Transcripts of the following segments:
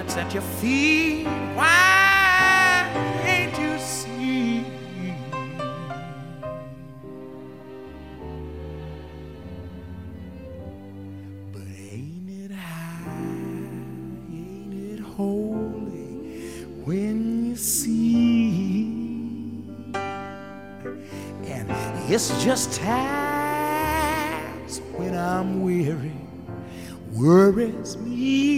that's at your feet. Why can't you see? But ain't it high? Ain't it holy when you see? And it's just times when I'm weary worries me.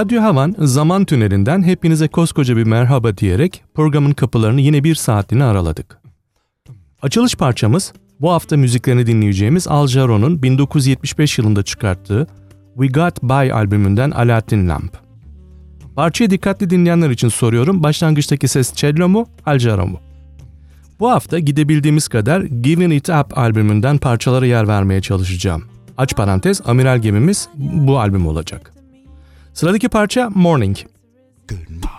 Radyo Havan zaman tünelinden hepinize koskoca bir merhaba diyerek programın kapılarını yine bir saatliğine araladık. Açılış parçamız bu hafta müziklerini dinleyeceğimiz Al Jarreau'nun 1975 yılında çıkarttığı We Got By albümünden Aladdin Lamp. Parçayı dikkatli dinleyenler için soruyorum. Başlangıçtaki ses cello mu, Al Jarreau mu? Bu hafta gidebildiğimiz kadar Giving It Up albümünden parçalara yer vermeye çalışacağım. Aç parantez, amiral gemimiz bu albüm olacak. Sıradaki parça Morning. We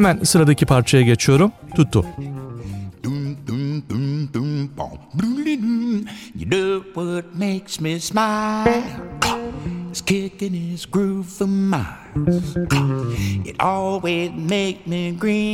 Hemen sıradaki parçaya geçiyorum. Tuttu. Kicking his groove for miles. It always make me green.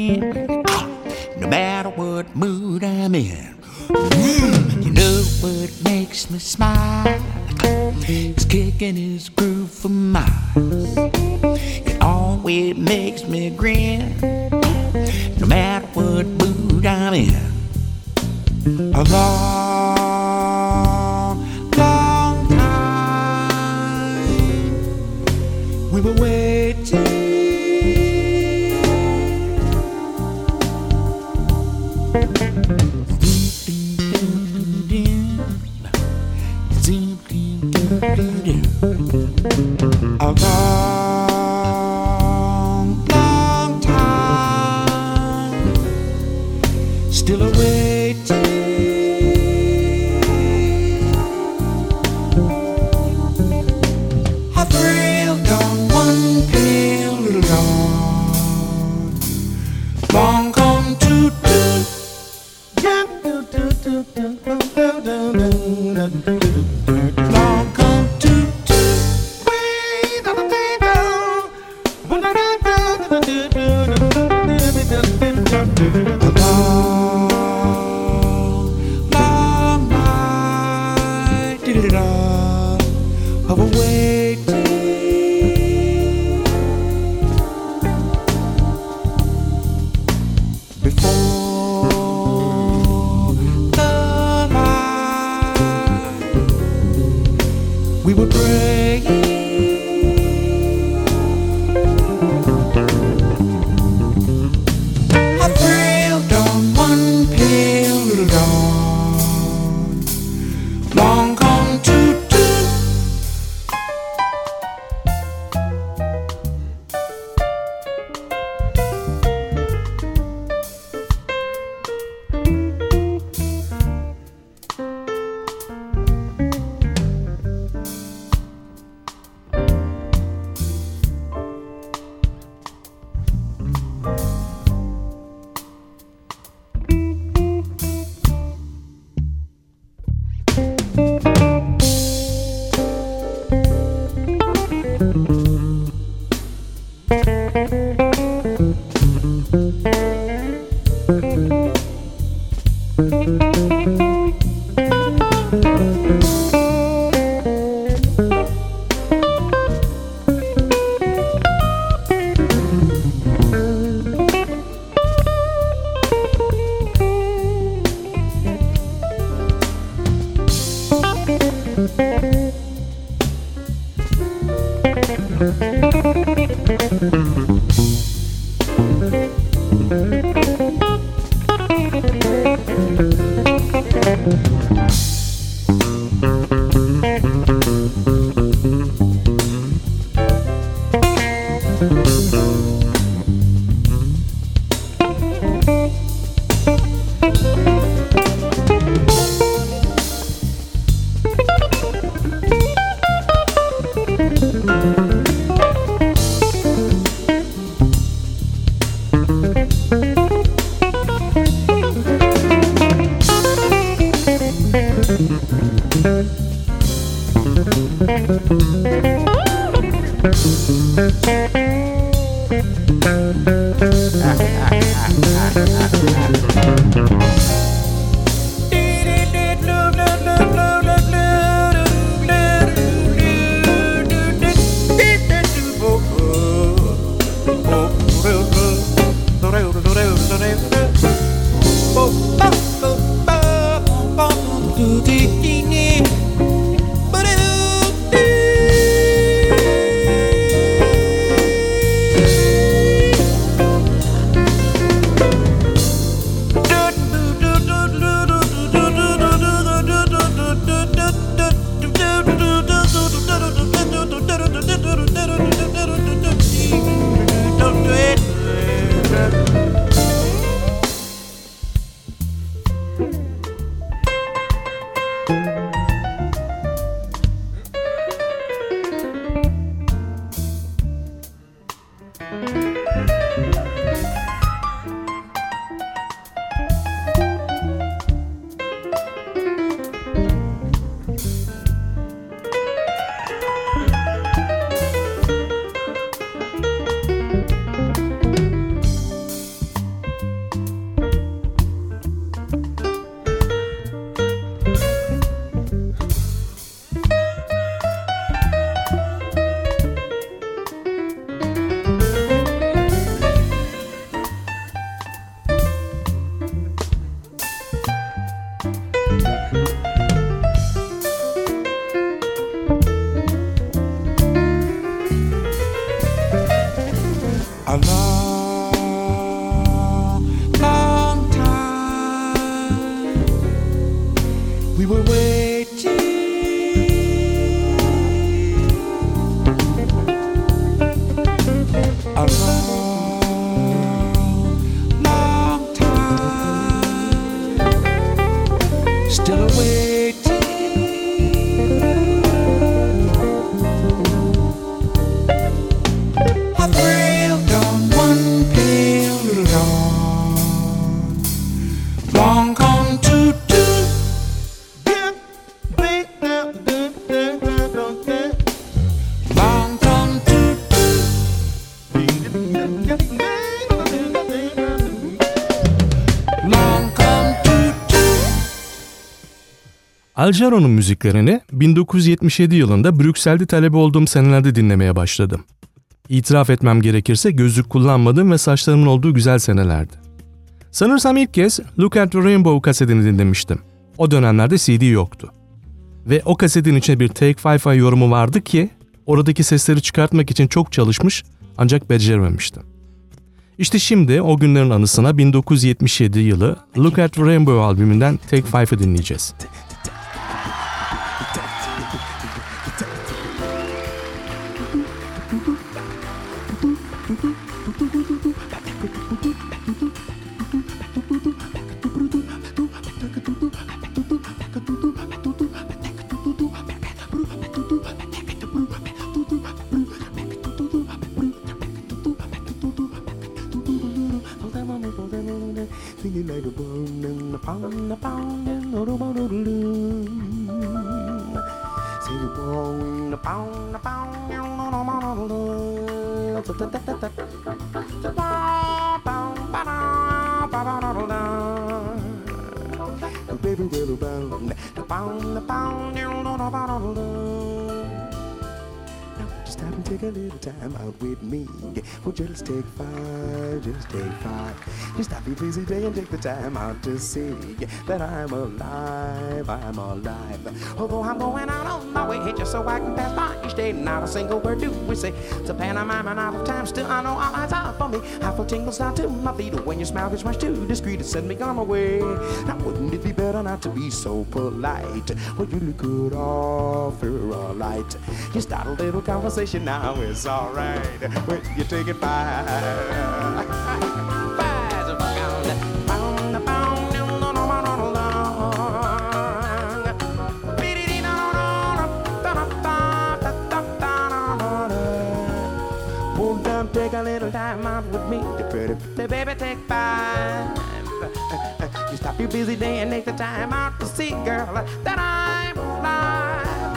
Aljaro'nun müziklerini 1977 yılında Brüksel'de talebe olduğum senelerde dinlemeye başladım. İtiraf etmem gerekirse gözlük kullanmadığım ve saçlarımın olduğu güzel senelerdi. Sanırsam ilk kez Look at the Rainbow kasetini dinlemiştim. O dönemlerde CD yoktu. Ve o kasetin içine bir Take Five yorumu vardı ki oradaki sesleri çıkartmak için çok çalışmış ancak becerememiştim. İşte şimdi o günlerin anısına 1977 yılı Look at the Rainbow albümünden Take Five'ı dinleyeceğiz. Just take five. Stop busy day and take the time out to see that I'm alive, I'm alive. Although I'm going out on my way just so I can pass by each day, not a single word do we say. It's a pantomime and out of time, still I know all eyes are for me. I feel tingles down to my feet when your smile gets much too discreet to send me on my way. Now wouldn't it be better not to be so polite? Well, you look good offer a light. You start a little conversation now, it's alright. When you take it by. Take a little time out with me. The pretty, the baby, take five. You stop your busy day and take the time out to see, girl, that I'm alive.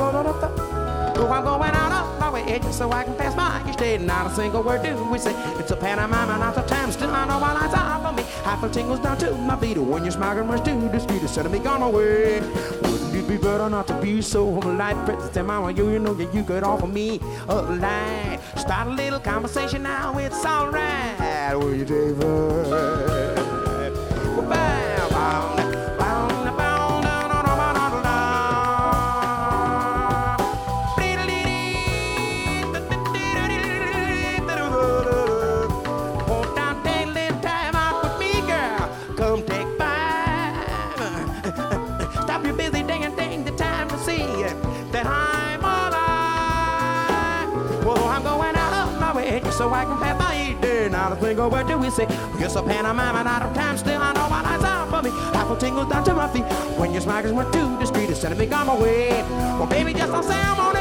Oh, I'm going out of my way so I can pass by each day. Not a single word do we say. It's a pantomime and not a time. Still, I know all eyes are for me. I feel tingles down to my feet when you're smiling much too discreet. Instead of me gone away. Wouldn't it be better not to be so polite? Princess and mama, you, you know that you could offer me a light. Start a little conversation now, it's alright. Will you take Not a single word do we say. Yes, a pantomime out of time. Still, I know my eyes are for me. Apple tingles down to my feet. When your smiles went too discreet, it's sending me on my way. Well, baby, just don't say I'm on it.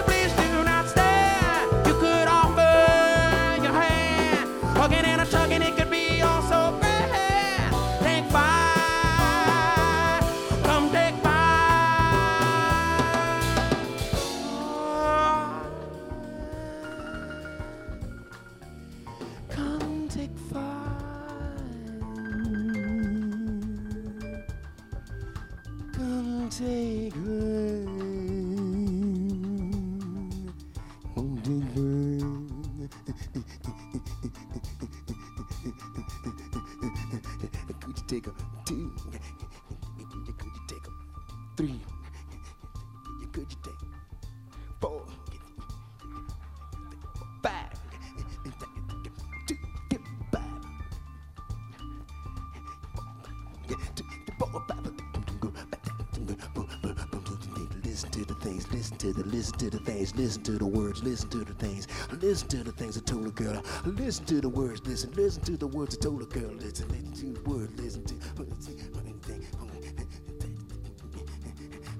Listen to the, listen to the things, listen to the words, listen to the things, listen to the things I told a girl. Listen to the words, listen, listen to the words I told a girl. Listen, listen to the words, listen to.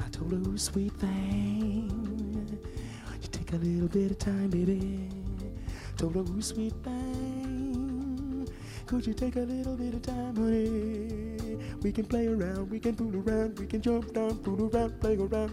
I told her sweet thing. You take a little bit of time, baby. Told her sweet thing. Could you take a little bit of time, honey? We can play around, we can fool around, we can jump down, fool around, play around.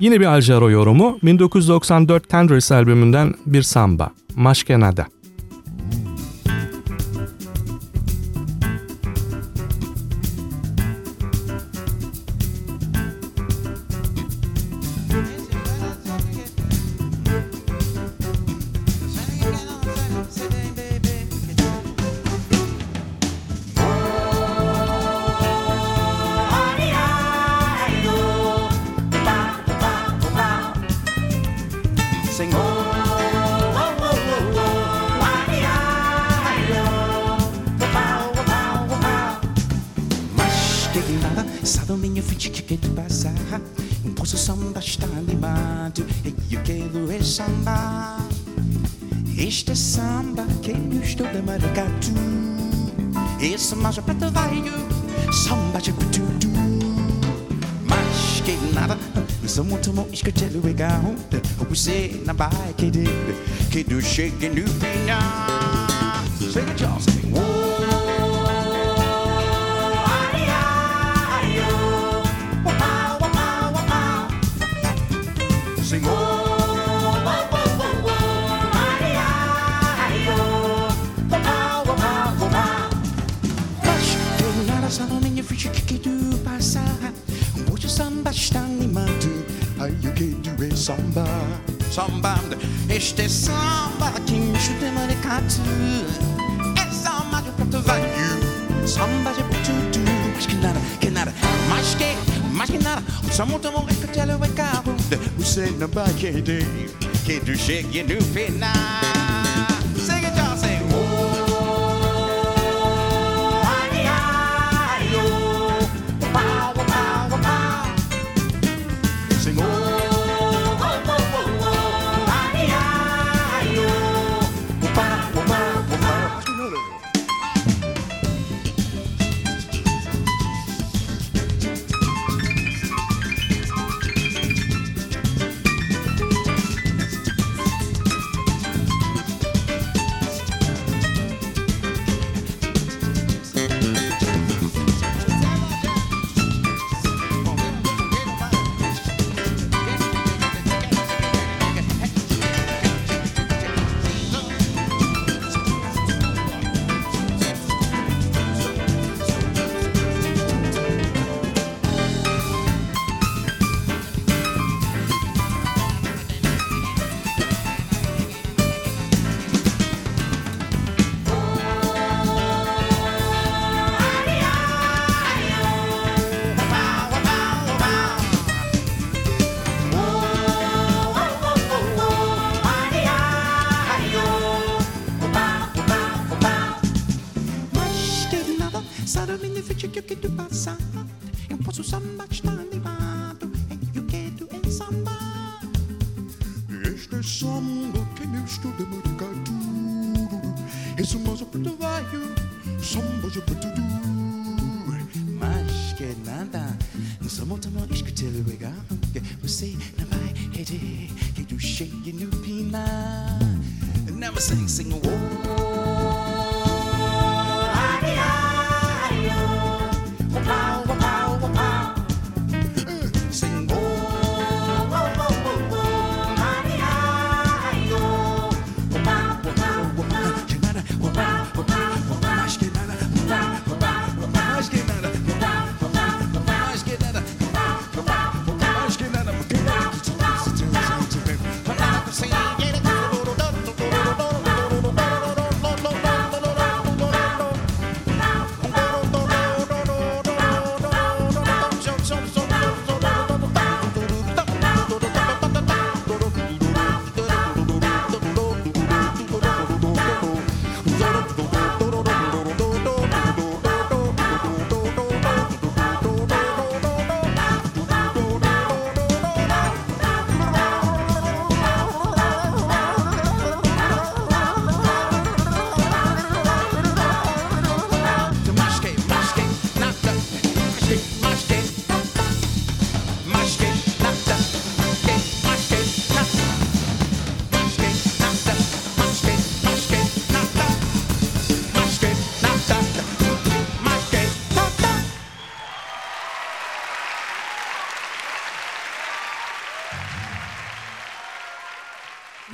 Yine bir Aljaro yorumu 1994 Tendrils albümünden bir samba, Maşkenada. Este samba que eu estou de maracatu Esse é preto vai Samba de tudo Mas que nada Sou muito bom escutar o legal Você na bike dele Que do shake no final Chega de Samba Este samba que me chuta maricatu É samba de preto velho Samba de tudo Mas que nada, que nada. Mais que, mais que nada. Só muito bom é que te levo em carro Você não vai querer Que tu chegue no final. Sing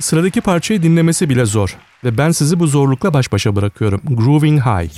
Sıradaki parçayı dinlemesi bile zor ve ben sizi bu zorlukla baş başa bırakıyorum. Grooving High.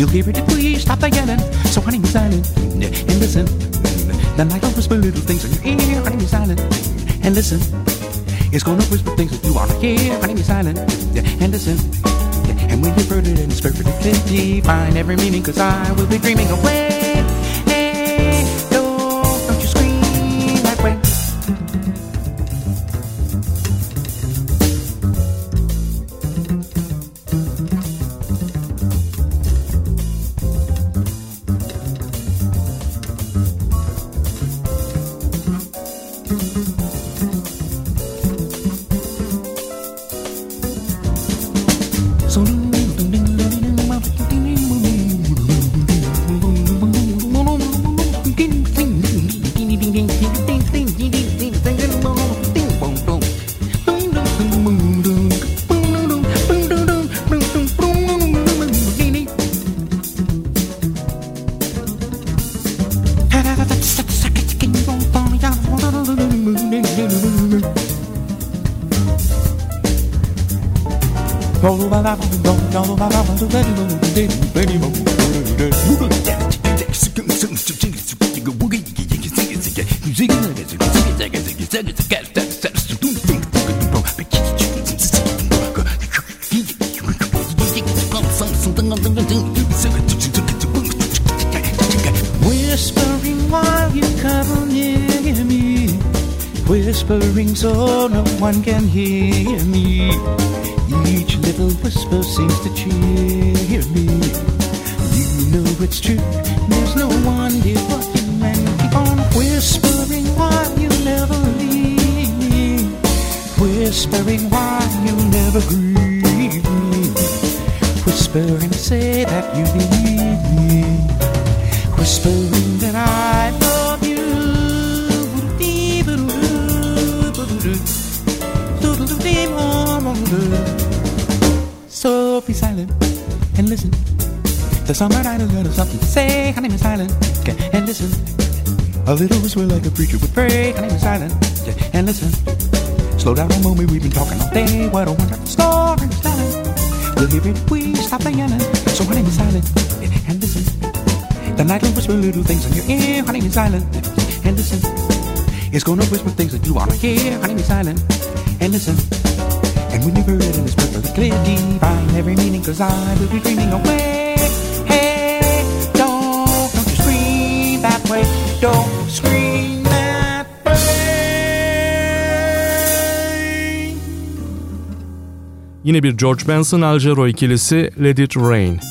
You'll hear it if we stop the yelling. So honey, be silent. Then like I'll whisper little things in your ear. Honey, be silent and listen. It's gonna whisper things that you wanna hear. Honey, be silent and listen. And when you've heard it and it's perfectly find every meaning, cause I will be dreaming away. Whispering so no one can hear me. Each little whisper seems to cheer me. You know it's true, there's no one here but you And keep on whispering why you never leave me. Whispering why you never grieve me. Whisper and say that you believe me The summer night has got something to say. Name is Silent. Okay, and listen. A little whisper like a preacher would pray. Name is Silent. Okay, and listen. Slow down a moment, we've been talking all day. What a wonderful story, Silent. We'll hear it we stop the yelling. So her name is Silent. Okay, and listen. The night will whisper little things in your ear. Name is Silent. And listen. It's gonna whisper things that you wanna hear. Name is Silent. And listen. And when you've heard it in this perfectly clear, divine every meaning, cause I will be dreaming away. Yine bir George Benson Aljaro ikilisi Let It Rain.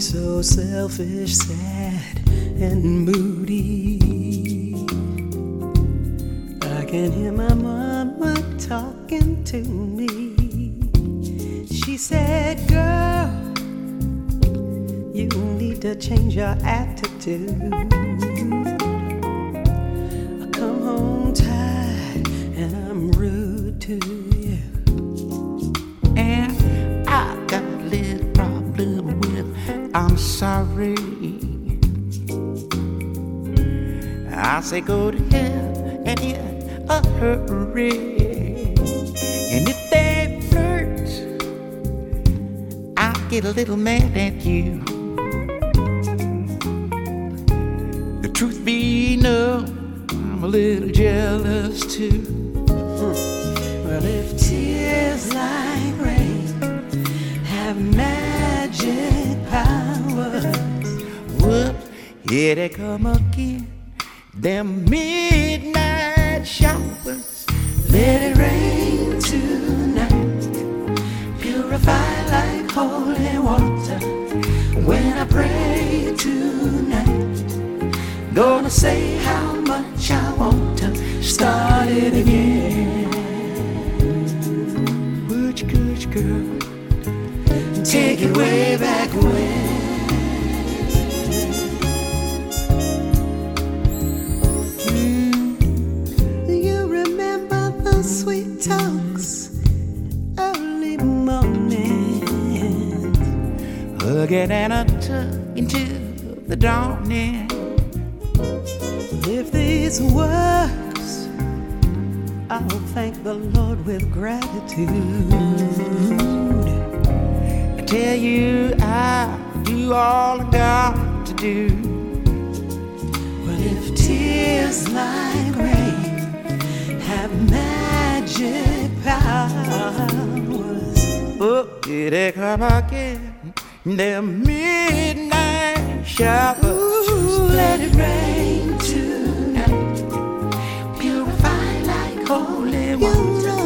So selfish, sad, and moody. I can hear my mama talking to me. She said, Girl, you need to change your attitude. I say go to hell and in a hurry. And if they flirt, I get a little mad at you. The truth be known, I'm a little jealous too. Well, if tears like rain have magic powers, whoop, here they come again. Them midnight showers. let it rain tonight. Purify like holy water. When I pray tonight, gonna say how much I want to start it again. Which good girl? Take it way back when. Hugging and tug into the dawning. If these works, I'll thank the Lord with gratitude. I tell you, I do all I got to do. But if tears like rain have magic powers, Oh, here they come again. Them midnight showers. ooh, let it rain tonight. Purify like holy water.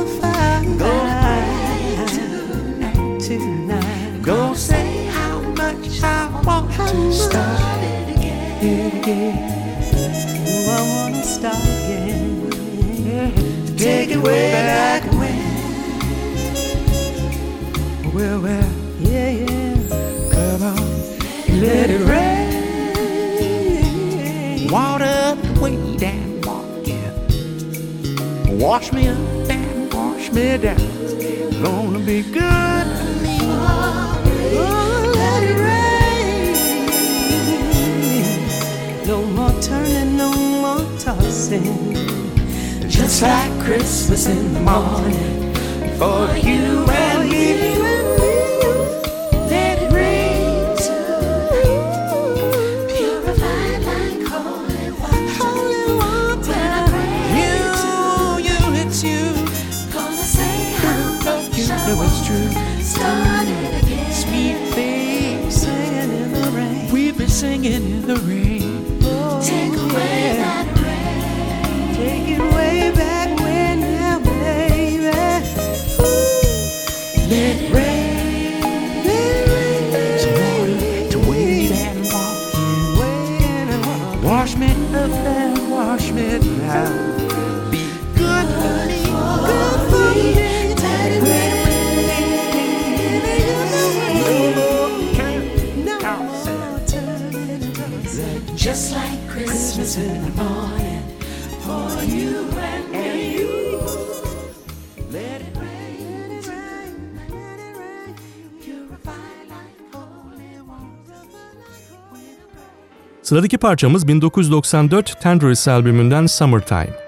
Go pray tonight, tonight. Go say how much I want to start it again. Ooh, I wanna start again. Take it way back when. Well, well, Yeah, yeah. Let it rain. Water way and walk it. Wash me up and wash me down. Gonna be good to me. Oh, let it rain. No more turning, no more tossing. Just like Christmas in the morning. For you and Sıradaki parçamız 1994 Tenderis albümünden summertime.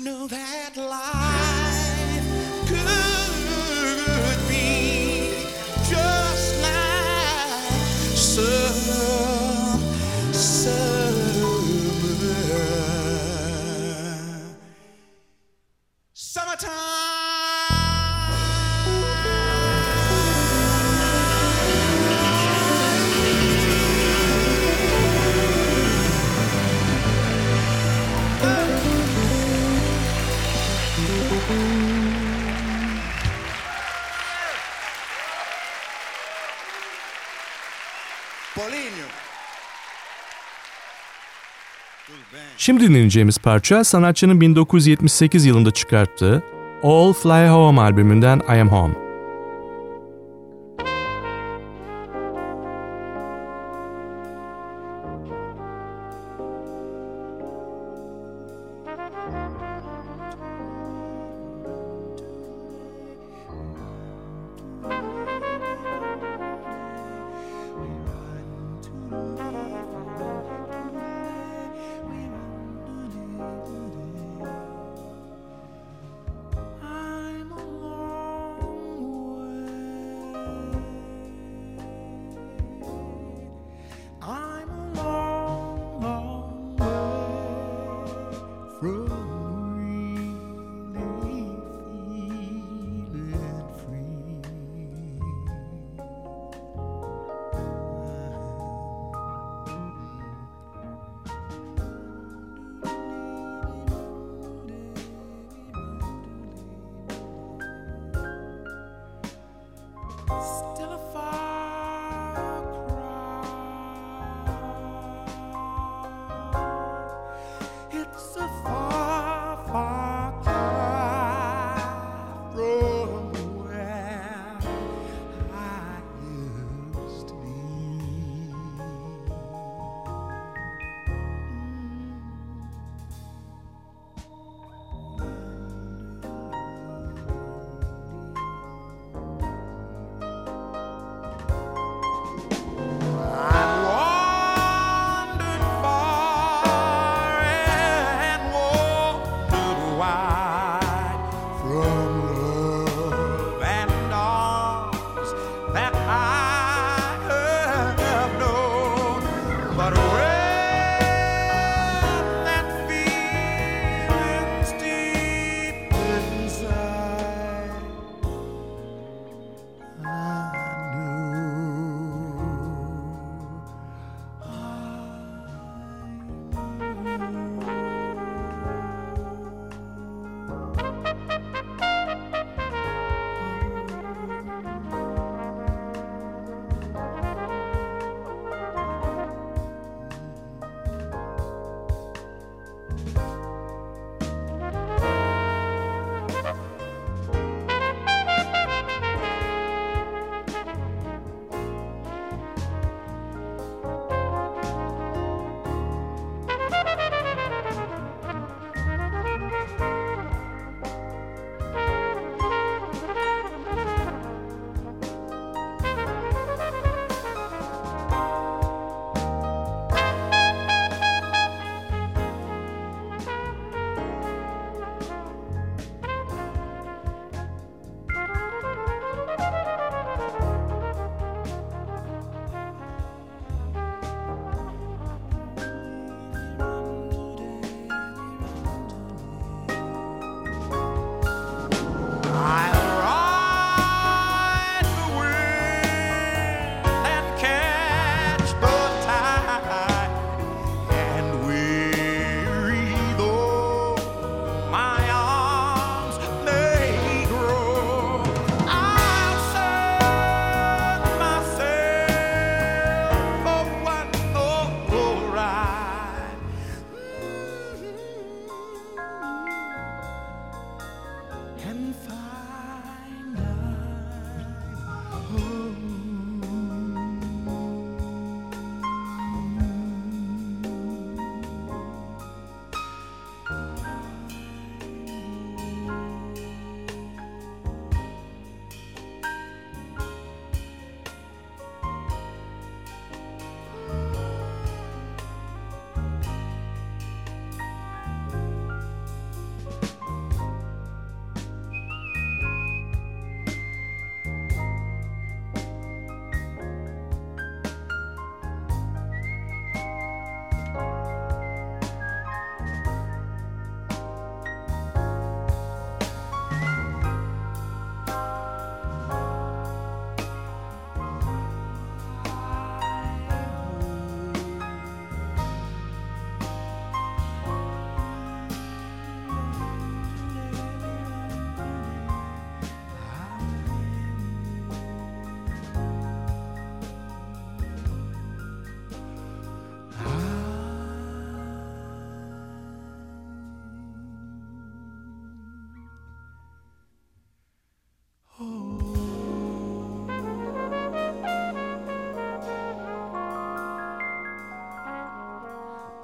know that life Şimdi dinleyeceğimiz parça sanatçının 1978 yılında çıkarttığı All Fly Home albümünden I Am Home.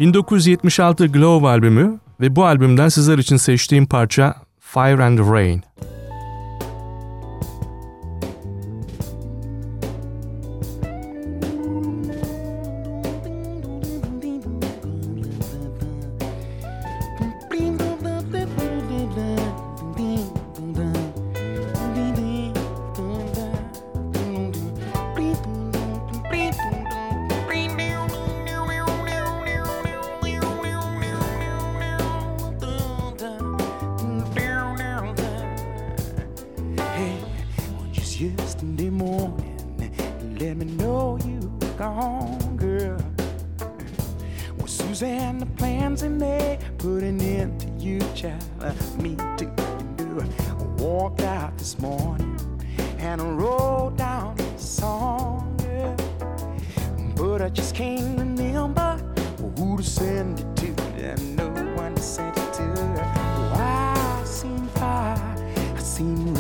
1976 Globe albümü ve bu albümden sizler için seçtiğim parça Fire and Rain. seamless.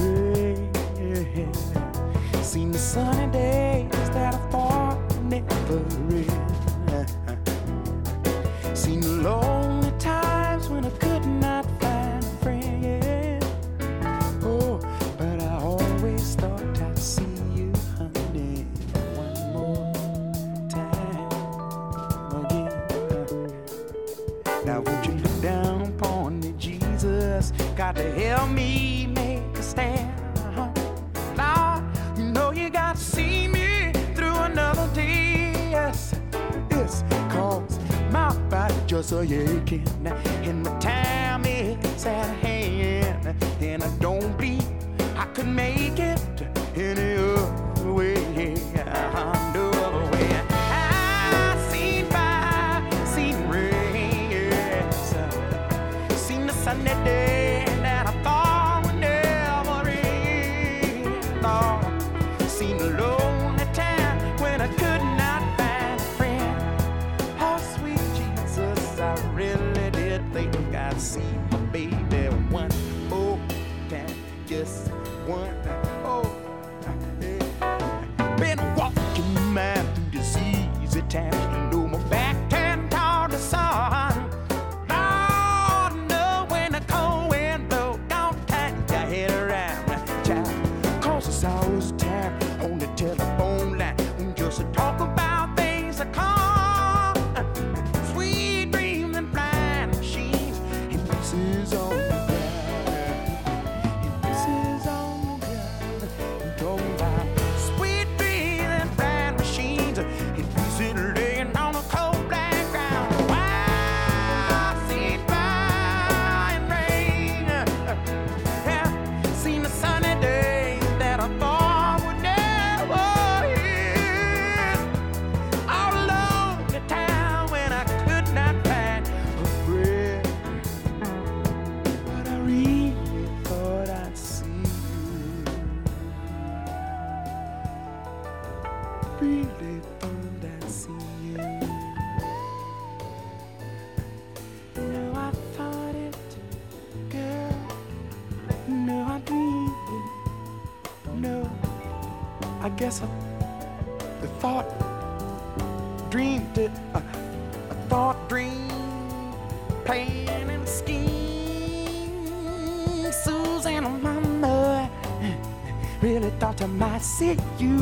see you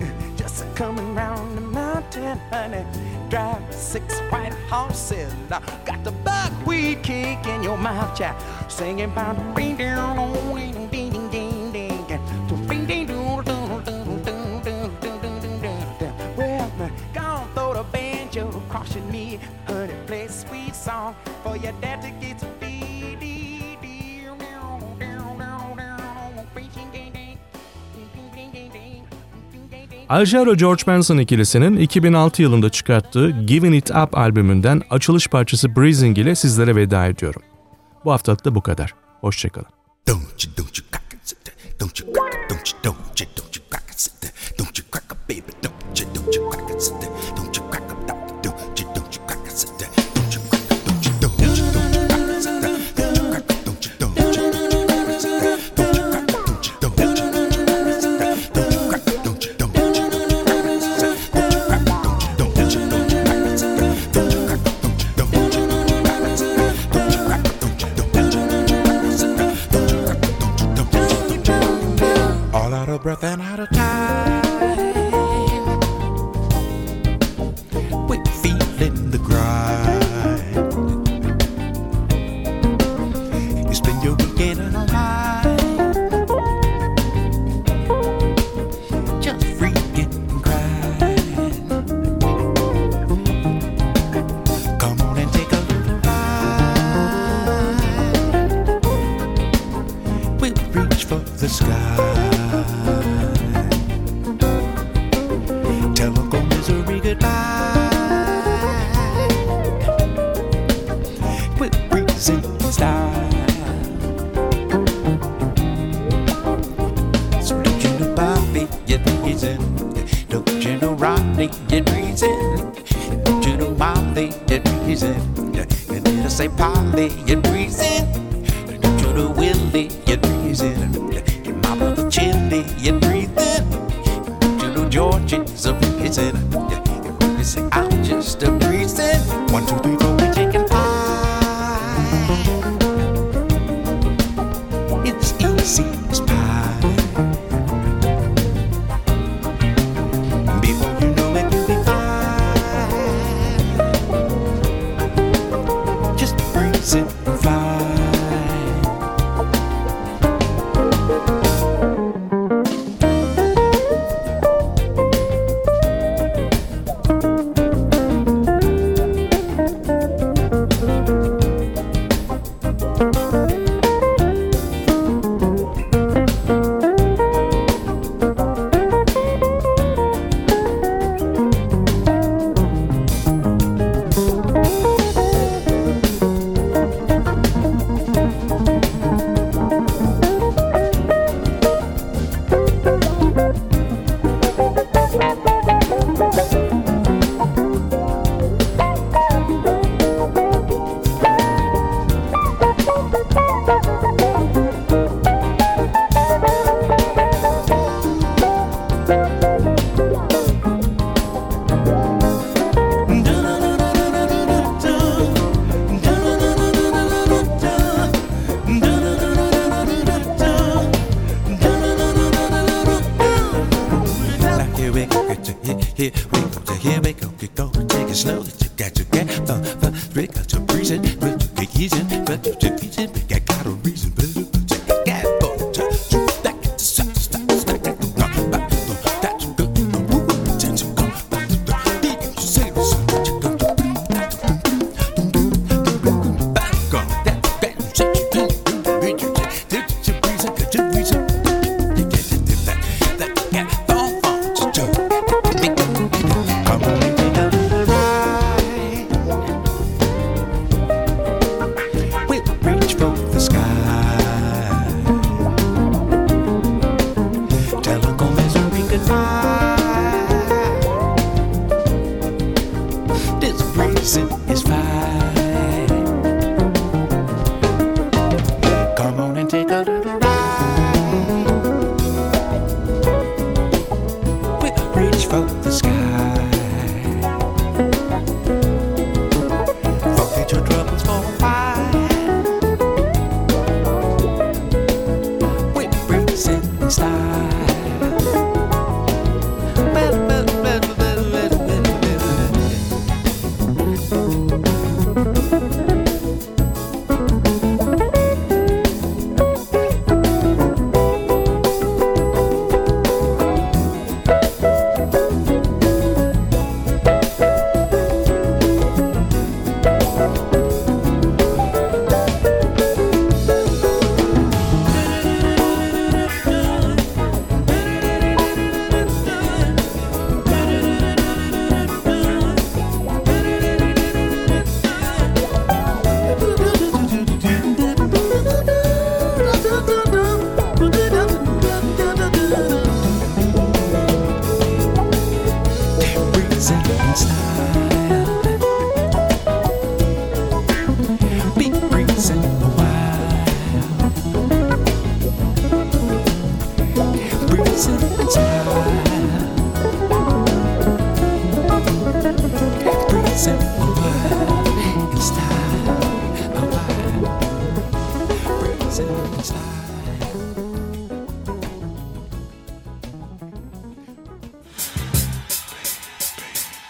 just coming round the mountain, honey. Drive six white horses. Got the buckwheat cake in your mouth, child. Singing about the rain down on Ajero George Benson ikilisinin 2006 yılında çıkarttığı Giving It Up albümünden açılış parçası Breathing ile sizlere veda ediyorum. Bu haftalık da bu kadar. Hoşçakalın. Don't.